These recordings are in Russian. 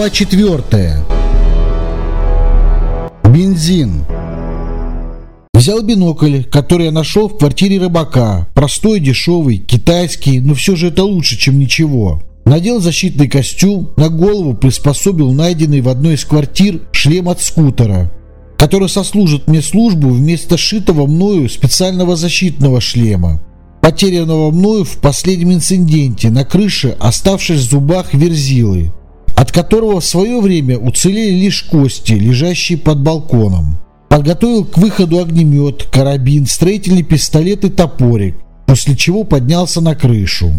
Глава 4. Бензин. Взял бинокль, который я нашел в квартире рыбака. Простой, дешевый, китайский, но все же это лучше, чем ничего. Надел защитный костюм, на голову приспособил найденный в одной из квартир шлем от скутера, который сослужит мне службу вместо шитого мною специального защитного шлема, потерянного мною в последнем инциденте на крыше, оставшись в зубах верзилы от которого в свое время уцелели лишь кости, лежащие под балконом. Подготовил к выходу огнемет, карабин, строительный пистолет и топорик, после чего поднялся на крышу.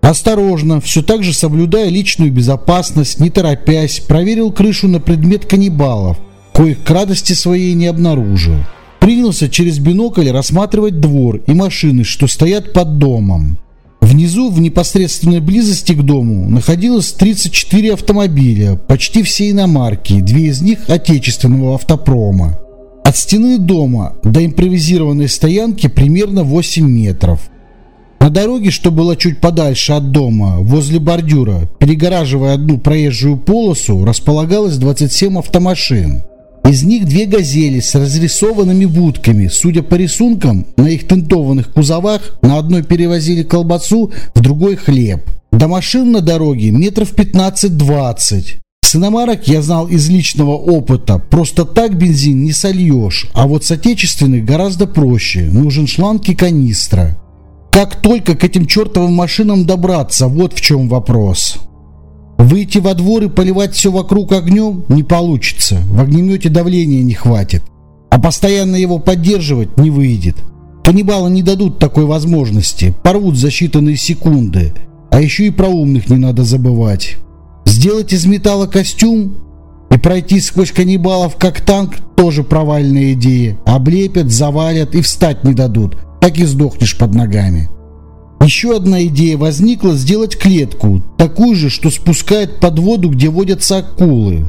Осторожно, все так же соблюдая личную безопасность, не торопясь, проверил крышу на предмет каннибалов, коих к радости своей не обнаружил. Принялся через бинокль рассматривать двор и машины, что стоят под домом. Внизу, в непосредственной близости к дому, находилось 34 автомобиля, почти все иномарки, две из них отечественного автопрома. От стены дома до импровизированной стоянки примерно 8 метров. На дороге, что было чуть подальше от дома, возле бордюра, перегораживая одну проезжую полосу, располагалось 27 автомашин. Из них две «Газели» с разрисованными будками. Судя по рисункам, на их тентованных кузовах на одной перевозили колбасу, в другой хлеб. До машин на дороге метров 15-20. С иномарок я знал из личного опыта. Просто так бензин не сольешь, а вот с отечественных гораздо проще. Нужен шланг и канистра. Как только к этим чертовым машинам добраться, вот в чем вопрос. Выйти во двор и поливать все вокруг огнем не получится. В огнемете давления не хватит. А постоянно его поддерживать не выйдет. Каннибалы не дадут такой возможности. Порвут за считанные секунды. А еще и про умных не надо забывать. Сделать из металла костюм и пройти сквозь каннибалов как танк тоже провальная идея. Облепят, завалят и встать не дадут. Так и сдохнешь под ногами. Еще одна идея возникла сделать клетку, такую же, что спускает под воду, где водятся акулы.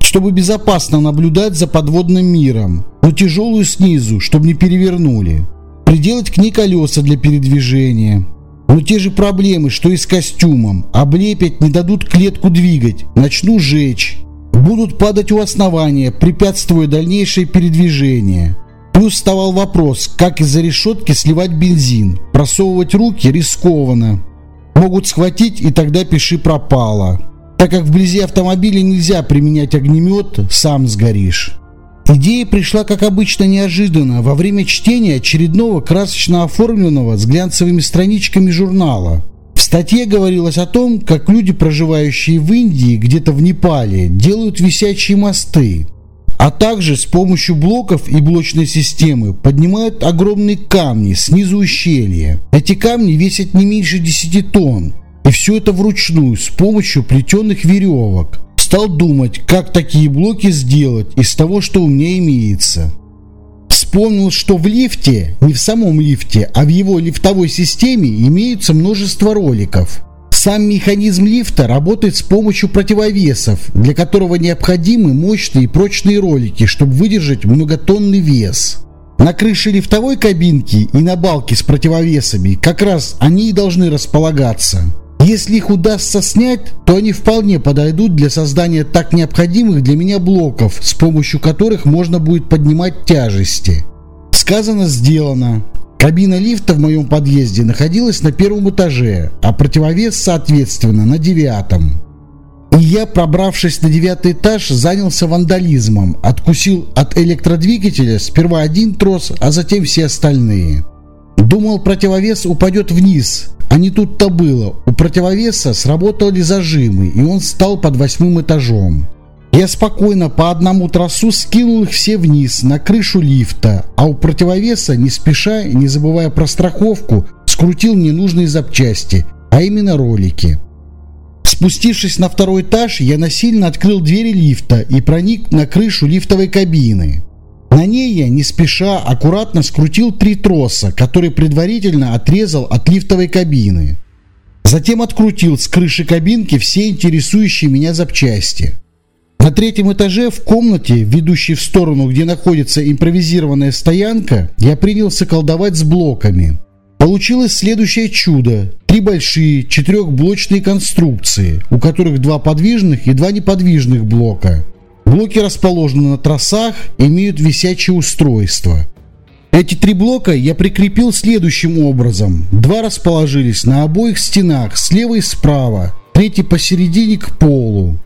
Чтобы безопасно наблюдать за подводным миром, но тяжелую снизу, чтобы не перевернули. Приделать к ней колеса для передвижения. Но те же проблемы, что и с костюмом. Облепят, не дадут клетку двигать, начну жечь. Будут падать у основания, препятствуя дальнейшее передвижение. Плюс вставал вопрос, как из-за решетки сливать бензин. Просовывать руки рискованно. Могут схватить и тогда пиши пропало. Так как вблизи автомобиля нельзя применять огнемет, сам сгоришь. Идея пришла, как обычно, неожиданно, во время чтения очередного красочно оформленного с глянцевыми страничками журнала. В статье говорилось о том, как люди, проживающие в Индии, где-то в Непале, делают висячие мосты а также с помощью блоков и блочной системы поднимают огромные камни снизу ущелья. Эти камни весят не меньше 10 тонн. И все это вручную, с помощью плетеных веревок. Стал думать, как такие блоки сделать из того, что у меня имеется. Вспомнил, что в лифте, не в самом лифте, а в его лифтовой системе имеются множество роликов. Сам механизм лифта работает с помощью противовесов, для которого необходимы мощные и прочные ролики, чтобы выдержать многотонный вес. На крыше лифтовой кабинки и на балке с противовесами как раз они и должны располагаться. Если их удастся снять, то они вполне подойдут для создания так необходимых для меня блоков, с помощью которых можно будет поднимать тяжести. Сказано, сделано. Кабина лифта в моем подъезде находилась на первом этаже, а противовес, соответственно, на девятом. И я, пробравшись на девятый этаж, занялся вандализмом, откусил от электродвигателя сперва один трос, а затем все остальные. Думал, противовес упадет вниз, а не тут-то было. У противовеса сработали зажимы, и он стал под восьмым этажом. Я спокойно по одному тросу скинул их все вниз, на крышу лифта, а у противовеса, не спеша и не забывая про страховку, скрутил ненужные запчасти, а именно ролики. Спустившись на второй этаж, я насильно открыл двери лифта и проник на крышу лифтовой кабины. На ней я, не спеша, аккуратно скрутил три троса, которые предварительно отрезал от лифтовой кабины. Затем открутил с крыши кабинки все интересующие меня запчасти. На третьем этаже в комнате, ведущей в сторону, где находится импровизированная стоянка, я принялся колдовать с блоками. Получилось следующее чудо. Три большие четырехблочные конструкции, у которых два подвижных и два неподвижных блока. Блоки расположены на тросах имеют висячее устройство. Эти три блока я прикрепил следующим образом. Два расположились на обоих стенах, слева и справа, третий посередине к полу.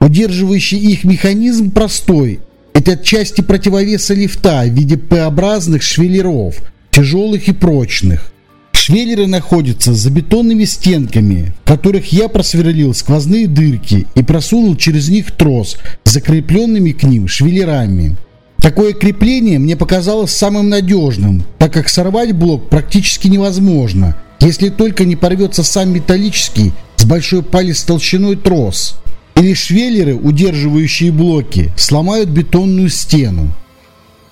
Удерживающий их механизм простой. Это части противовеса лифта в виде П-образных швеллеров, тяжелых и прочных. Швеллеры находятся за бетонными стенками, в которых я просверлил сквозные дырки и просунул через них трос закрепленными к ним швеллерами. Такое крепление мне показалось самым надежным, так как сорвать блок практически невозможно, если только не порвется сам металлический с большой палец толщиной трос. Или швеллеры, удерживающие блоки, сломают бетонную стену.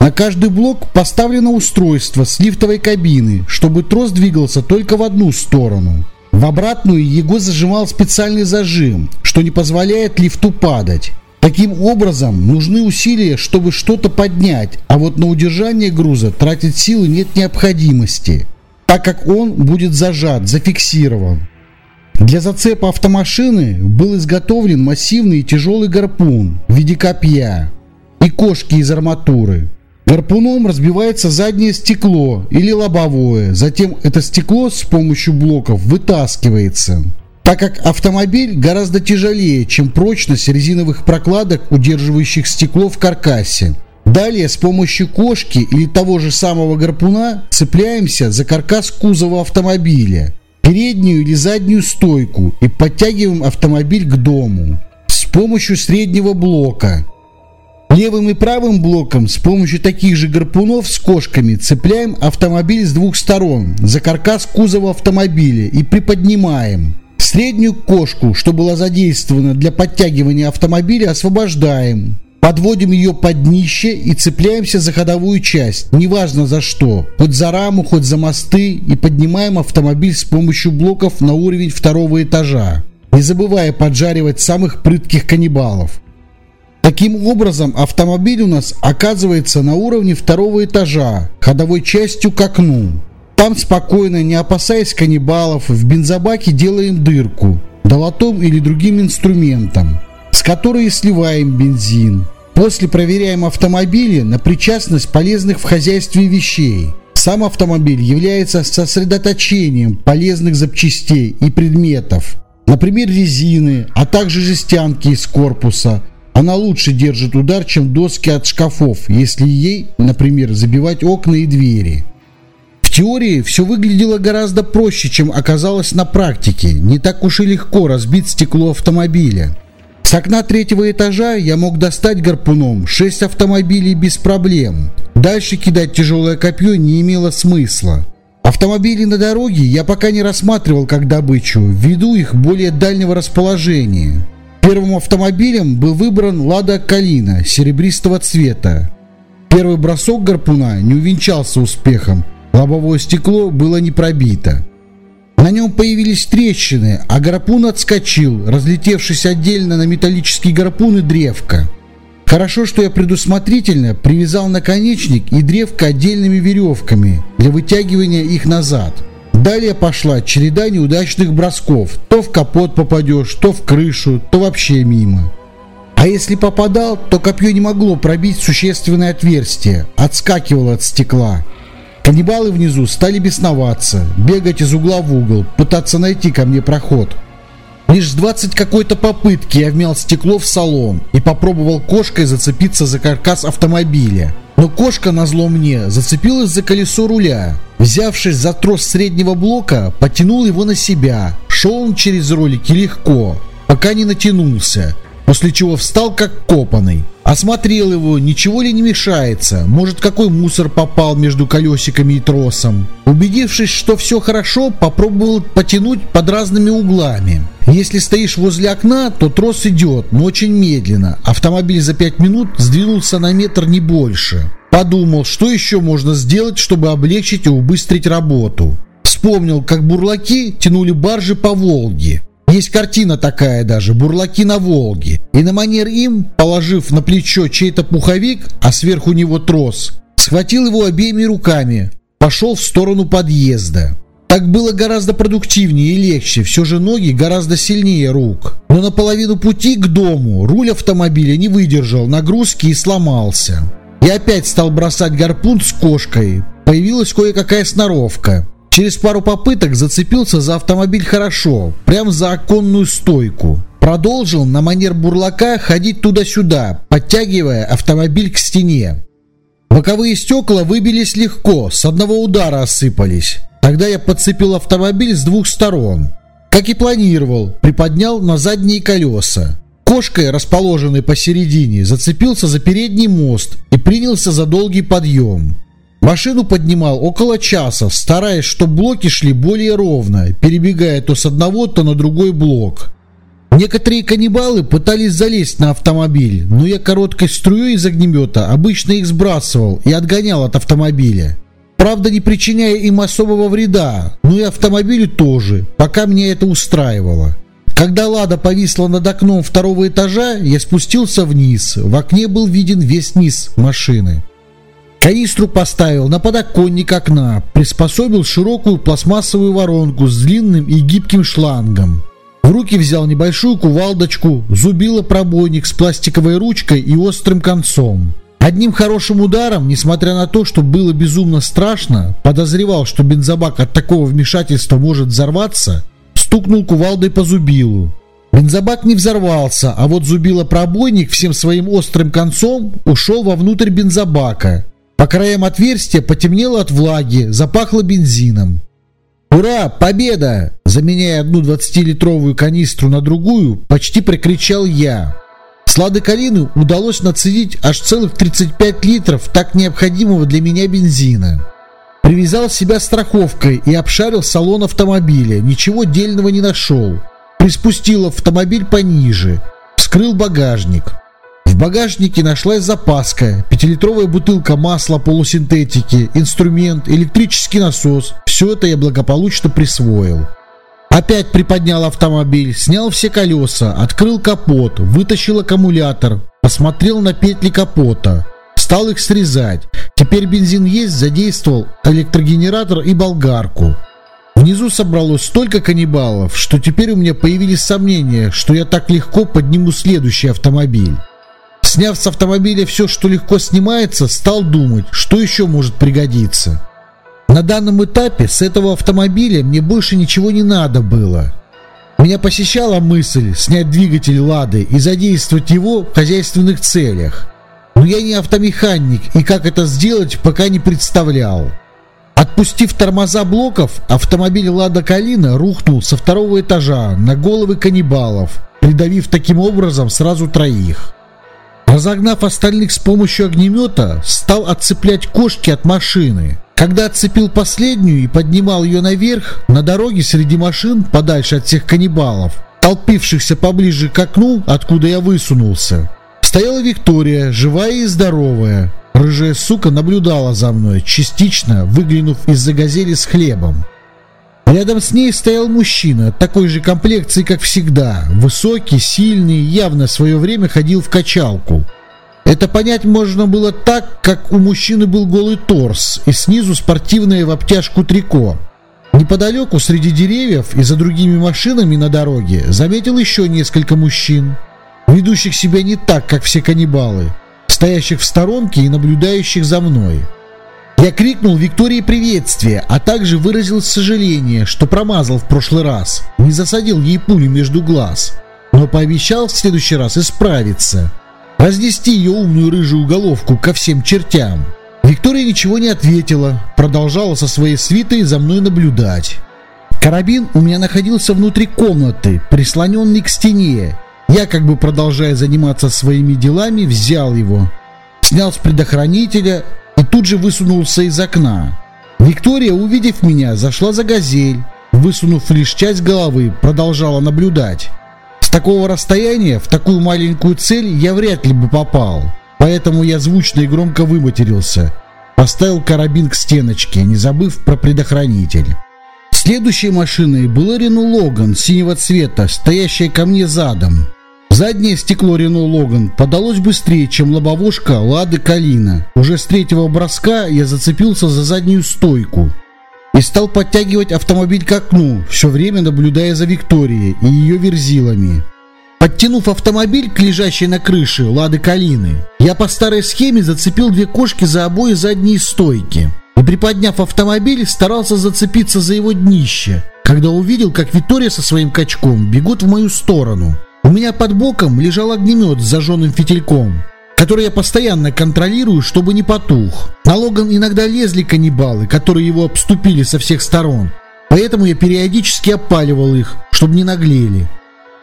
На каждый блок поставлено устройство с лифтовой кабины, чтобы трос двигался только в одну сторону. В обратную его зажимал специальный зажим, что не позволяет лифту падать. Таким образом, нужны усилия, чтобы что-то поднять, а вот на удержание груза тратить силы нет необходимости, так как он будет зажат, зафиксирован. Для зацепа автомашины был изготовлен массивный и тяжелый гарпун в виде копья и кошки из арматуры. Гарпуном разбивается заднее стекло или лобовое, затем это стекло с помощью блоков вытаскивается так как автомобиль гораздо тяжелее, чем прочность резиновых прокладок, удерживающих стекло в каркасе. Далее с помощью кошки или того же самого гарпуна цепляемся за каркас кузова автомобиля, переднюю или заднюю стойку и подтягиваем автомобиль к дому с помощью среднего блока. Левым и правым блоком с помощью таких же гарпунов с кошками цепляем автомобиль с двух сторон за каркас кузова автомобиля и приподнимаем. Среднюю кошку, что была задействована для подтягивания автомобиля, освобождаем. Подводим ее под днище и цепляемся за ходовую часть, неважно за что, хоть за раму, хоть за мосты, и поднимаем автомобиль с помощью блоков на уровень второго этажа, не забывая поджаривать самых прытких каннибалов. Таким образом, автомобиль у нас оказывается на уровне второго этажа, ходовой частью к окну. Там спокойно, не опасаясь каннибалов, в бензобаке делаем дырку, долотом или другим инструментом, с которой сливаем бензин. После проверяем автомобили на причастность полезных в хозяйстве вещей. Сам автомобиль является сосредоточением полезных запчастей и предметов, например, резины, а также жестянки из корпуса. Она лучше держит удар, чем доски от шкафов, если ей, например, забивать окна и двери теории все выглядело гораздо проще, чем оказалось на практике. Не так уж и легко разбить стекло автомобиля. С окна третьего этажа я мог достать гарпуном 6 автомобилей без проблем. Дальше кидать тяжелое копье не имело смысла. Автомобили на дороге я пока не рассматривал как добычу, ввиду их более дальнего расположения. Первым автомобилем был выбран «Лада Калина» серебристого цвета. Первый бросок гарпуна не увенчался успехом, Лобовое стекло было не пробито. На нем появились трещины, а гарпун отскочил, разлетевшись отдельно на металлические гарпуны древка. Хорошо, что я предусмотрительно привязал наконечник и древко отдельными веревками для вытягивания их назад. Далее пошла череда неудачных бросков. То в капот попадешь, то в крышу, то вообще мимо. А если попадал, то копье не могло пробить существенное отверстие, отскакивало от стекла. Каннибалы внизу стали бесноваться, бегать из угла в угол, пытаться найти ко мне проход. Лишь с 20 какой-то попытки я вмял стекло в салон и попробовал кошкой зацепиться за каркас автомобиля. Но кошка, назло мне, зацепилась за колесо руля. Взявшись за трос среднего блока, потянул его на себя. Шел он через ролики легко, пока не натянулся после чего встал как копанный. Осмотрел его, ничего ли не мешается, может какой мусор попал между колесиками и тросом. Убедившись, что все хорошо, попробовал потянуть под разными углами. Если стоишь возле окна, то трос идет, но очень медленно. Автомобиль за 5 минут сдвинулся на метр не больше. Подумал, что еще можно сделать, чтобы облегчить и убыстрить работу. Вспомнил, как бурлаки тянули баржи по Волге. Есть картина такая даже, бурлаки на Волге. И на манер им, положив на плечо чей-то пуховик, а сверху него трос, схватил его обеими руками, пошел в сторону подъезда. Так было гораздо продуктивнее и легче, все же ноги гораздо сильнее рук. Но на половину пути к дому руль автомобиля не выдержал нагрузки и сломался. Я опять стал бросать гарпун с кошкой. Появилась кое-какая сноровка. Через пару попыток зацепился за автомобиль хорошо, прям за оконную стойку. Продолжил на манер бурлака ходить туда-сюда, подтягивая автомобиль к стене. Боковые стекла выбились легко, с одного удара осыпались. Тогда я подцепил автомобиль с двух сторон. Как и планировал, приподнял на задние колеса. Кошкой, расположенной посередине, зацепился за передний мост и принялся за долгий подъем. Машину поднимал около часа, стараясь, чтобы блоки шли более ровно, перебегая то с одного, то на другой блок. Некоторые каннибалы пытались залезть на автомобиль, но я короткой струей из огнемета обычно их сбрасывал и отгонял от автомобиля. Правда, не причиняя им особого вреда, но и автомобилю тоже, пока меня это устраивало. Когда «Лада» повисла над окном второго этажа, я спустился вниз. В окне был виден весь низ машины. Канистру поставил на подоконник окна, приспособил широкую пластмассовую воронку с длинным и гибким шлангом. В руки взял небольшую кувалдочку, зубило пробойник с пластиковой ручкой и острым концом. Одним хорошим ударом, несмотря на то, что было безумно страшно, подозревал, что бензобак от такого вмешательства может взорваться, стукнул кувалдой по зубилу. Бензобак не взорвался, а вот зубило пробойник всем своим острым концом ушел вовнутрь бензобака, по краям отверстия потемнело от влаги, запахло бензином. «Ура! Победа!» Заменяя одну 20-литровую канистру на другую, почти прикричал я. С Лады Калины удалось нацедить аж целых 35 литров так необходимого для меня бензина. Привязал себя страховкой и обшарил салон автомобиля, ничего дельного не нашел. Приспустил автомобиль пониже, вскрыл багажник. В багажнике нашлась запаска, пятилитровая бутылка масла полусинтетики, инструмент, электрический насос. Все это я благополучно присвоил. Опять приподнял автомобиль, снял все колеса, открыл капот, вытащил аккумулятор, посмотрел на петли капота. Стал их срезать. Теперь бензин есть, задействовал электрогенератор и болгарку. Внизу собралось столько каннибалов, что теперь у меня появились сомнения, что я так легко подниму следующий автомобиль. Сняв с автомобиля все, что легко снимается, стал думать, что еще может пригодиться. На данном этапе с этого автомобиля мне больше ничего не надо было. Меня посещала мысль снять двигатель «Лады» и задействовать его в хозяйственных целях. Но я не автомеханик и как это сделать пока не представлял. Отпустив тормоза блоков, автомобиль «Лада Калина» рухнул со второго этажа на головы каннибалов, придавив таким образом сразу троих. Разогнав остальных с помощью огнемета, стал отцеплять кошки от машины. Когда отцепил последнюю и поднимал ее наверх, на дороге среди машин, подальше от всех каннибалов, толпившихся поближе к окну, откуда я высунулся, стояла Виктория, живая и здоровая. Рыжая сука наблюдала за мной, частично выглянув из-за газели с хлебом. Рядом с ней стоял мужчина, такой же комплекции, как всегда. Высокий, сильный, явно в свое время ходил в качалку. Это понять можно было так, как у мужчины был голый торс и снизу спортивное в обтяжку трико. Неподалеку, среди деревьев и за другими машинами на дороге, заметил еще несколько мужчин, ведущих себя не так, как все каннибалы, стоящих в сторонке и наблюдающих за мной. Я крикнул Виктории приветствие, а также выразил сожаление, что промазал в прошлый раз, не засадил ей пулю между глаз, но пообещал в следующий раз исправиться, разнести ее умную рыжую головку ко всем чертям. Виктория ничего не ответила, продолжала со своей свитой за мной наблюдать. Карабин у меня находился внутри комнаты, прислоненный к стене. Я, как бы продолжая заниматься своими делами, взял его, снял с предохранителя и тут же высунулся из окна. Виктория, увидев меня, зашла за газель, высунув лишь часть головы, продолжала наблюдать. С такого расстояния в такую маленькую цель я вряд ли бы попал, поэтому я звучно и громко выматерился. Поставил карабин к стеночке, не забыв про предохранитель. Следующей машиной была Рено Логан синего цвета, стоящая ко мне задом. Заднее стекло Рено Логан подалось быстрее, чем лобовушка Лады Калина. Уже с третьего броска я зацепился за заднюю стойку. и стал подтягивать автомобиль к окну, все время наблюдая за Викторией и ее верзилами. Подтянув автомобиль к лежащей на крыше Лады Калины, я по старой схеме зацепил две кошки за обои задней стойки и, приподняв автомобиль, старался зацепиться за его днище, когда увидел, как Виктория со своим качком бегут в мою сторону. У меня под боком лежал огнемет с зажженным фитильком, который я постоянно контролирую, чтобы не потух. На Логан иногда лезли каннибалы, которые его обступили со всех сторон, поэтому я периодически опаливал их, чтобы не наглели.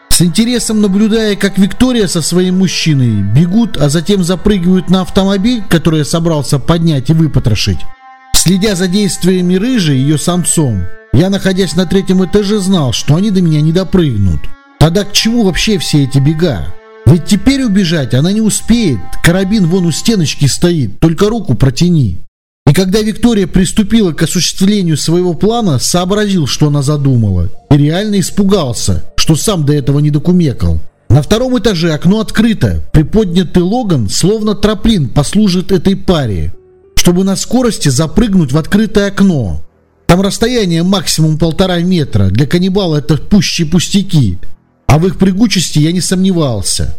С интересом наблюдая, как Виктория со своим мужчиной бегут, а затем запрыгивают на автомобиль, который я собрался поднять и выпотрошить. Следя за действиями Рыжей и ее самцом, я, находясь на третьем этаже, знал, что они до меня не допрыгнут. Тогда к чему вообще все эти бега? Ведь теперь убежать она не успеет, карабин вон у стеночки стоит, только руку протяни. И когда Виктория приступила к осуществлению своего плана, сообразил, что она задумала, и реально испугался, что сам до этого не докумекал. На втором этаже окно открыто, приподнятый Логан, словно троплин, послужит этой паре, чтобы на скорости запрыгнуть в открытое окно. Там расстояние максимум полтора метра, для каннибала это пущие пустяки, а в их прыгучести я не сомневался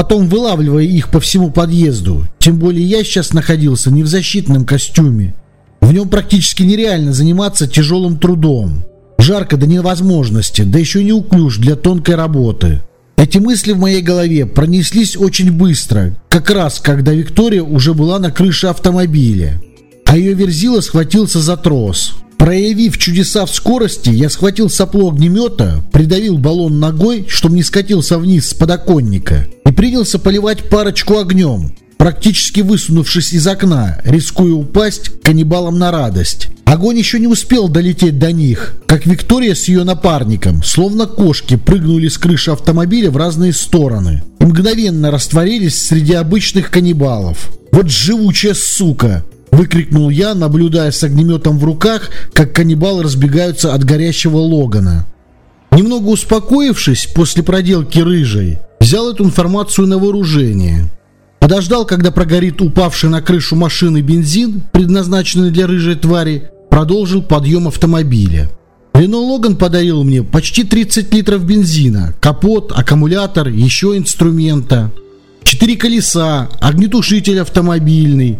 потом вылавливая их по всему подъезду. Тем более я сейчас находился не в защитном костюме. В нем практически нереально заниматься тяжелым трудом. Жарко до невозможности, да еще не уклюж для тонкой работы. Эти мысли в моей голове пронеслись очень быстро, как раз когда Виктория уже была на крыше автомобиля, а ее верзила схватился за трос. Проявив чудеса в скорости, я схватил сопло огнемета, придавил баллон ногой, чтобы не скатился вниз с подоконника, и принялся поливать парочку огнем, практически высунувшись из окна, рискуя упасть каннибалам на радость. Огонь еще не успел долететь до них, как Виктория с ее напарником, словно кошки, прыгнули с крыши автомобиля в разные стороны и мгновенно растворились среди обычных каннибалов. Вот живучая сука! Выкрикнул я, наблюдая с огнеметом в руках, как каннибалы разбегаются от горящего Логана. Немного успокоившись после проделки рыжей, взял эту информацию на вооружение. Подождал, когда прогорит упавший на крышу машины бензин, предназначенный для рыжей твари, продолжил подъем автомобиля. Рено Логан подарил мне почти 30 литров бензина, капот, аккумулятор, еще инструмента, четыре колеса, огнетушитель автомобильный,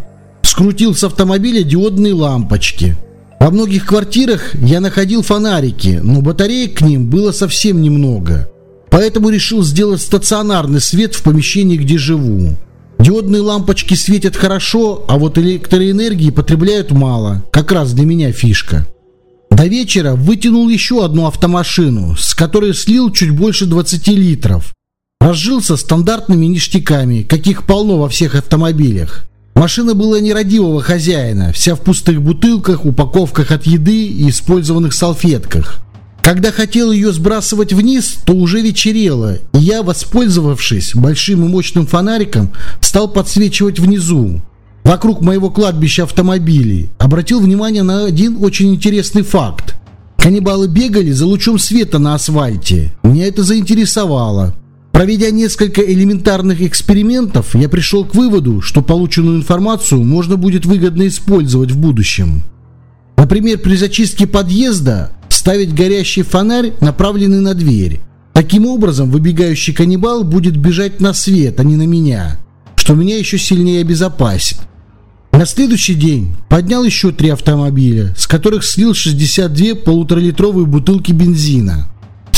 скрутил с автомобиля диодные лампочки. Во многих квартирах я находил фонарики, но батареек к ним было совсем немного. Поэтому решил сделать стационарный свет в помещении, где живу. Диодные лампочки светят хорошо, а вот электроэнергии потребляют мало. Как раз для меня фишка. До вечера вытянул еще одну автомашину, с которой слил чуть больше 20 литров. Разжился стандартными ништяками, каких полно во всех автомобилях. Машина была нерадивого хозяина, вся в пустых бутылках, упаковках от еды и использованных салфетках. Когда хотел ее сбрасывать вниз, то уже вечерело, и я, воспользовавшись большим и мощным фонариком, стал подсвечивать внизу. Вокруг моего кладбища автомобилей обратил внимание на один очень интересный факт. Каннибалы бегали за лучом света на асфальте. Меня это заинтересовало. Проведя несколько элементарных экспериментов, я пришел к выводу, что полученную информацию можно будет выгодно использовать в будущем. Например, при зачистке подъезда ставить горящий фонарь, направленный на дверь. Таким образом, выбегающий каннибал будет бежать на свет, а не на меня, что меня еще сильнее обезопасит. На следующий день поднял еще три автомобиля, с которых слил 62 полуторалитровые бутылки бензина.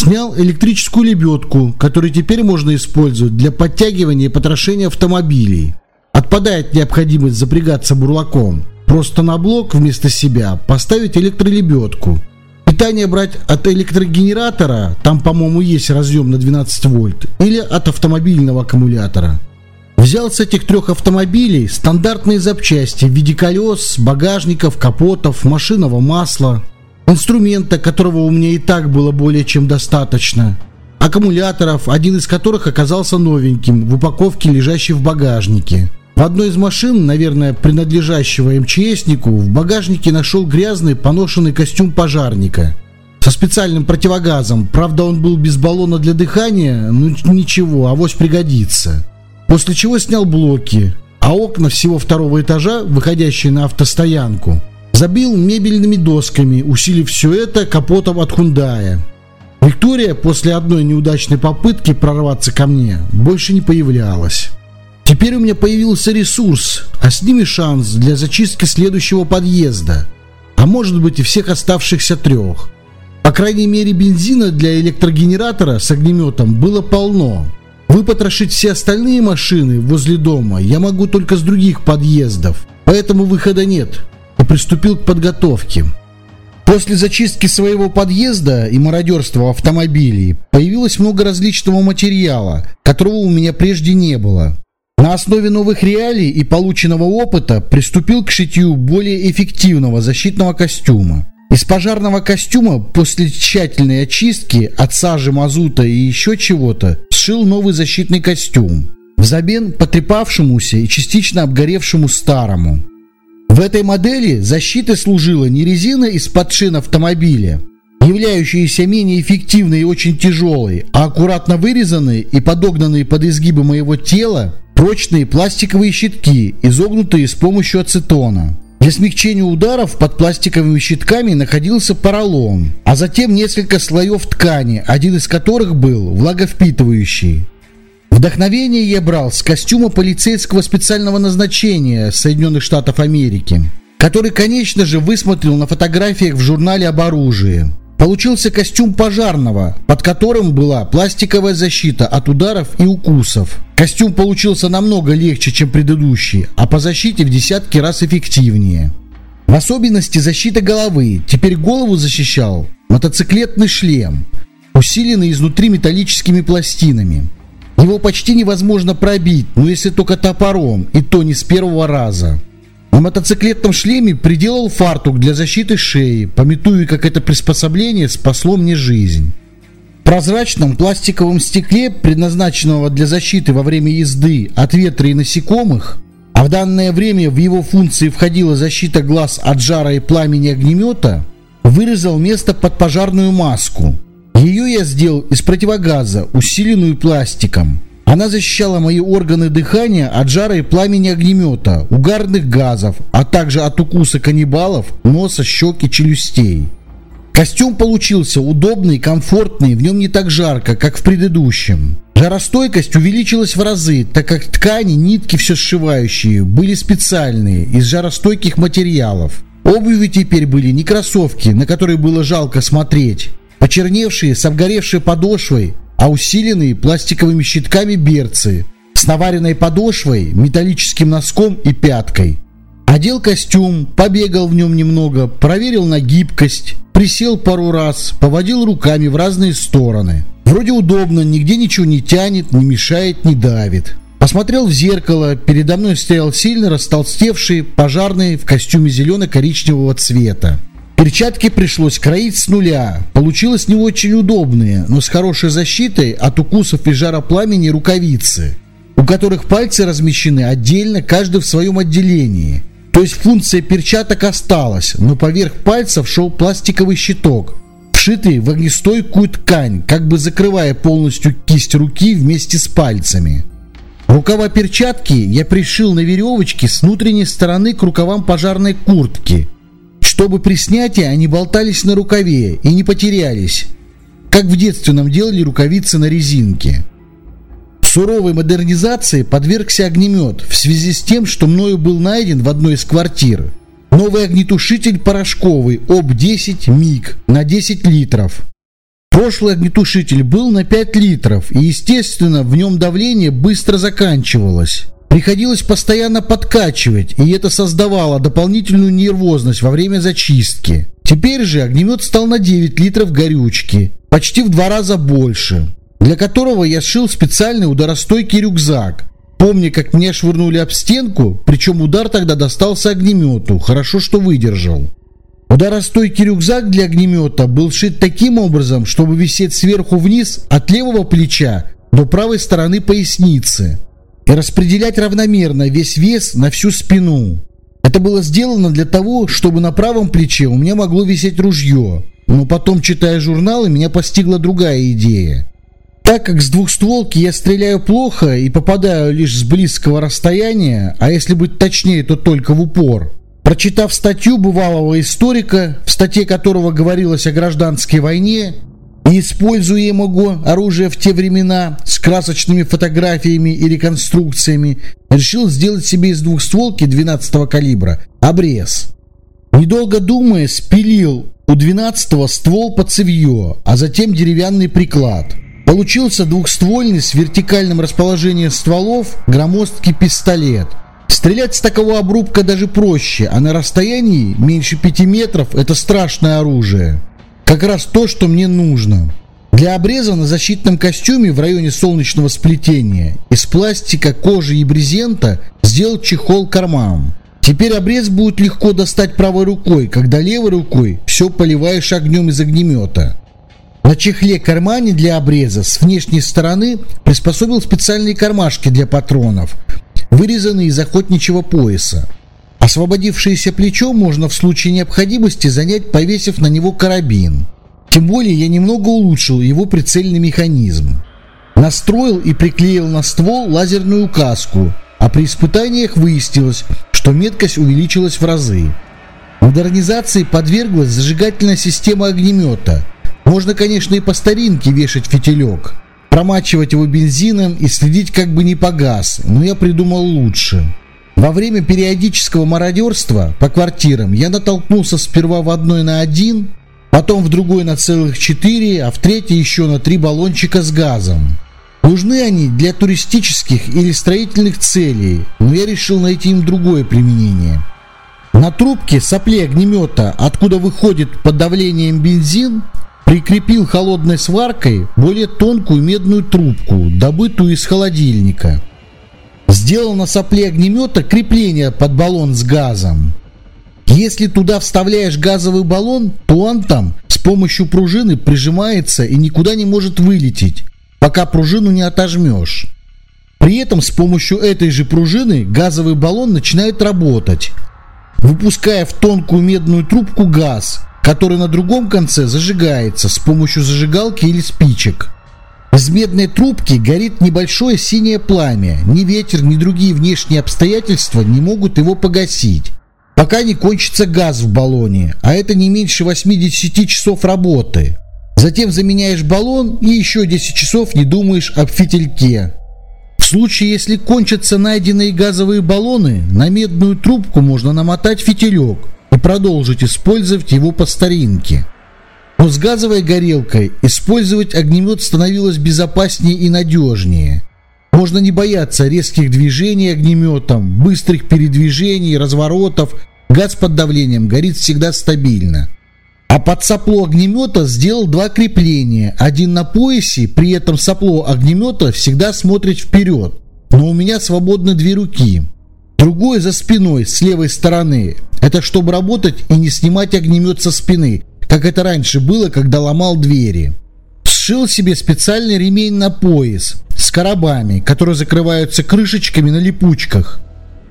Снял электрическую лебедку, которую теперь можно использовать для подтягивания и потрошения автомобилей. Отпадает необходимость запрягаться бурлаком. Просто на блок вместо себя поставить электролебедку. Питание брать от электрогенератора, там, по-моему, есть разъем на 12 вольт, или от автомобильного аккумулятора. Взял с этих трех автомобилей стандартные запчасти в виде колес, багажников, капотов, машинного масла, инструмента, которого у меня и так было более чем достаточно, аккумуляторов, один из которых оказался новеньким, в упаковке, лежащей в багажнике. В одной из машин, наверное, принадлежащего МЧСнику, в багажнике нашел грязный поношенный костюм пожарника со специальным противогазом. Правда, он был без баллона для дыхания, ну ничего, авось пригодится. После чего снял блоки, а окна всего второго этажа, выходящие на автостоянку, Забил мебельными досками, усилив все это капотом от Хундая. Виктория после одной неудачной попытки прорваться ко мне больше не появлялась. Теперь у меня появился ресурс, а с ними шанс для зачистки следующего подъезда, а может быть и всех оставшихся трех. По крайней мере бензина для электрогенератора с огнеметом было полно. Выпотрошить все остальные машины возле дома я могу только с других подъездов, поэтому выхода нет. И приступил к подготовке. После зачистки своего подъезда и мародерства в автомобиле появилось много различного материала, которого у меня прежде не было. На основе новых реалий и полученного опыта приступил к шитью более эффективного защитного костюма. Из пожарного костюма после тщательной очистки от сажи, мазута и еще чего-то сшил новый защитный костюм. Взамен потрепавшемуся и частично обгоревшему старому. В этой модели защитой служила не резина из-под шин автомобиля, являющаяся менее эффективной и очень тяжелой, а аккуратно вырезанные и подогнанные под изгибы моего тела прочные пластиковые щитки, изогнутые с помощью ацетона. Для смягчения ударов под пластиковыми щитками находился поролон, а затем несколько слоев ткани, один из которых был влаговпитывающий. Вдохновение я брал с костюма полицейского специального назначения Соединенных Штатов Америки, который, конечно же, высмотрел на фотографиях в журнале об оружии. Получился костюм пожарного, под которым была пластиковая защита от ударов и укусов. Костюм получился намного легче, чем предыдущий, а по защите в десятки раз эффективнее. В особенности защита головы. Теперь голову защищал мотоциклетный шлем, усиленный изнутри металлическими пластинами. Его почти невозможно пробить, но если только топором, и то не с первого раза. На мотоциклетном шлеме приделал фартук для защиты шеи, пометуя, как это приспособление спасло мне жизнь. В прозрачном пластиковом стекле, предназначенного для защиты во время езды от ветра и насекомых, а в данное время в его функции входила защита глаз от жара и пламени огнемета, вырезал место под пожарную маску. Ее я сделал из противогаза, усиленную пластиком. Она защищала мои органы дыхания от жара и пламени огнемета, угарных газов, а также от укуса каннибалов, носа, щек и челюстей. Костюм получился удобный, комфортный, в нем не так жарко, как в предыдущем. Жаростойкость увеличилась в разы, так как ткани, нитки все сшивающие были специальные, из жаростойких материалов. Обуви теперь были не кроссовки, на которые было жалко смотреть, почерневшие с обгоревшей подошвой, а усиленные пластиковыми щитками берцы с наваренной подошвой, металлическим носком и пяткой. Одел костюм, побегал в нем немного, проверил на гибкость, присел пару раз, поводил руками в разные стороны. Вроде удобно, нигде ничего не тянет, не мешает, не давит. Посмотрел в зеркало, передо мной стоял сильно растолстевший пожарный в костюме зелено-коричневого цвета. Перчатки пришлось кроить с нуля. Получилось не очень удобные, но с хорошей защитой от укусов и жара пламени рукавицы, у которых пальцы размещены отдельно, каждый в своем отделении. То есть функция перчаток осталась, но поверх пальцев шел пластиковый щиток, вшитый в огнестойкую ткань, как бы закрывая полностью кисть руки вместе с пальцами. Рукава перчатки я пришил на веревочке с внутренней стороны к рукавам пожарной куртки – чтобы при снятии они болтались на рукаве и не потерялись, как в детстве нам делали рукавицы на резинке. Суровой модернизации подвергся огнемет в связи с тем, что мною был найден в одной из квартир новый огнетушитель порошковый ОБ-10 МИГ на 10 литров. Прошлый огнетушитель был на 5 литров, и, естественно, в нем давление быстро заканчивалось. Приходилось постоянно подкачивать, и это создавало дополнительную нервозность во время зачистки. Теперь же огнемет стал на 9 литров горючки, почти в два раза больше, для которого я сшил специальный ударостойкий рюкзак. Помня, как меня швырнули об стенку, причем удар тогда достался огнемету, хорошо, что выдержал. Ударостойкий рюкзак для огнемета был сшит таким образом, чтобы висеть сверху вниз от левого плеча до правой стороны поясницы и распределять равномерно весь вес на всю спину. Это было сделано для того, чтобы на правом плече у меня могло висеть ружье. Но потом, читая журналы, меня постигла другая идея. Так как с двухстволки я стреляю плохо и попадаю лишь с близкого расстояния, а если быть точнее, то только в упор, Прочитав статью бывалого историка, в статье которого говорилось о гражданской войне используемого оружия в те времена с красочными фотографиями и реконструкциями, решил сделать себе из двухстволки 12 калибра обрез. Недолго думая, спилил у 12 ствол под цевье, а затем деревянный приклад. Получился двухствольный с вертикальным расположением стволов громоздкий пистолет. Стрелять с такого обрубка даже проще, а на расстоянии меньше 5 метров это страшное оружие. Как раз то, что мне нужно. Для обреза на защитном костюме в районе солнечного сплетения из пластика, кожи и брезента сделал чехол карман. Теперь обрез будет легко достать правой рукой, когда левой рукой все поливаешь огнем из огнемета. На чехле кармане для обреза с внешней стороны приспособил специальные кармашки для патронов, вырезанные из охотничьего пояса. Освободившееся плечо можно в случае необходимости занять, повесив на него карабин. Тем более я немного улучшил его прицельный механизм. Настроил и приклеил на ствол лазерную каску, а при испытаниях выяснилось, что меткость увеличилась в разы. Модернизации подверглась зажигательная система огнемета. Можно, конечно, и по старинке вешать фитилек, промачивать его бензином и следить, как бы не погас, но я придумал лучше. Во время периодического мародерства по квартирам я натолкнулся сперва в одной на один, потом в другой на целых четыре, а в третьей еще на три баллончика с газом. Нужны они для туристических или строительных целей, но я решил найти им другое применение. На трубке сопли огнемета, откуда выходит под давлением бензин, прикрепил холодной сваркой более тонкую медную трубку, добытую из холодильника. Сделал на сопле огнемета крепление под баллон с газом. Если туда вставляешь газовый баллон, то он там с помощью пружины прижимается и никуда не может вылететь, пока пружину не отожмешь. При этом с помощью этой же пружины газовый баллон начинает работать, выпуская в тонкую медную трубку газ, который на другом конце зажигается с помощью зажигалки или спичек. Из медной трубки горит небольшое синее пламя. Ни ветер, ни другие внешние обстоятельства не могут его погасить, пока не кончится газ в баллоне, а это не меньше 80 часов работы. Затем заменяешь баллон и еще 10 часов не думаешь об фитильке. В случае, если кончатся найденные газовые баллоны, на медную трубку можно намотать фитилек и продолжить использовать его по старинке. Но с газовой горелкой использовать огнемет становилось безопаснее и надежнее. Можно не бояться резких движений огнеметом, быстрых передвижений, разворотов. Газ под давлением горит всегда стабильно. А под сопло огнемета сделал два крепления. Один на поясе, при этом сопло огнемета всегда смотрит вперед. Но у меня свободны две руки. Другое за спиной, с левой стороны. Это чтобы работать и не снимать огнемет со спины, как это раньше было, когда ломал двери. Сшил себе специальный ремень на пояс с коробами, которые закрываются крышечками на липучках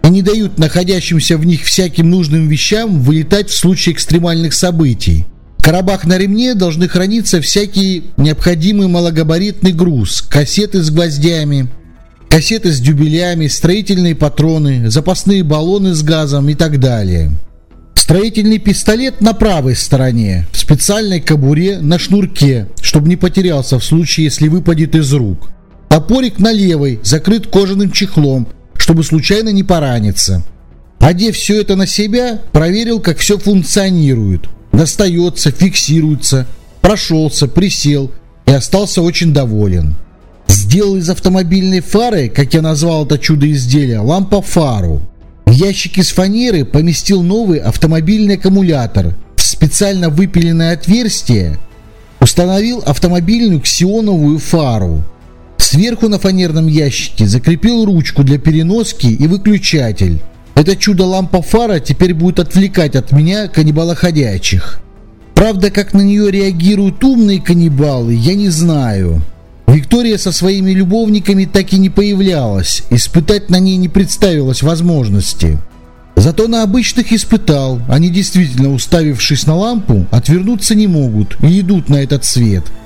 и не дают находящимся в них всяким нужным вещам вылетать в случае экстремальных событий. В коробах на ремне должны храниться всякий необходимый малогабаритный груз, кассеты с гвоздями, кассеты с дюбелями, строительные патроны, запасные баллоны с газом и так далее. Строительный пистолет на правой стороне, в специальной кобуре на шнурке, чтобы не потерялся в случае, если выпадет из рук. Топорик на левой, закрыт кожаным чехлом, чтобы случайно не пораниться. Одев все это на себя, проверил, как все функционирует достается, фиксируется, прошелся, присел и остался очень доволен. Сделал из автомобильной фары, как я назвал это чудо изделия, лампа-фару. В ящик из фанеры поместил новый автомобильный аккумулятор. В специально выпиленное отверстие установил автомобильную ксионовую фару. Сверху на фанерном ящике закрепил ручку для переноски и выключатель. Это чудо-лампа фара теперь будет отвлекать от меня каннибалоходячих. Правда, как на нее реагируют умные каннибалы, я не знаю. Виктория со своими любовниками так и не появлялась, испытать на ней не представилось возможности. Зато на обычных испытал, они действительно, уставившись на лампу, отвернуться не могут и идут на этот свет –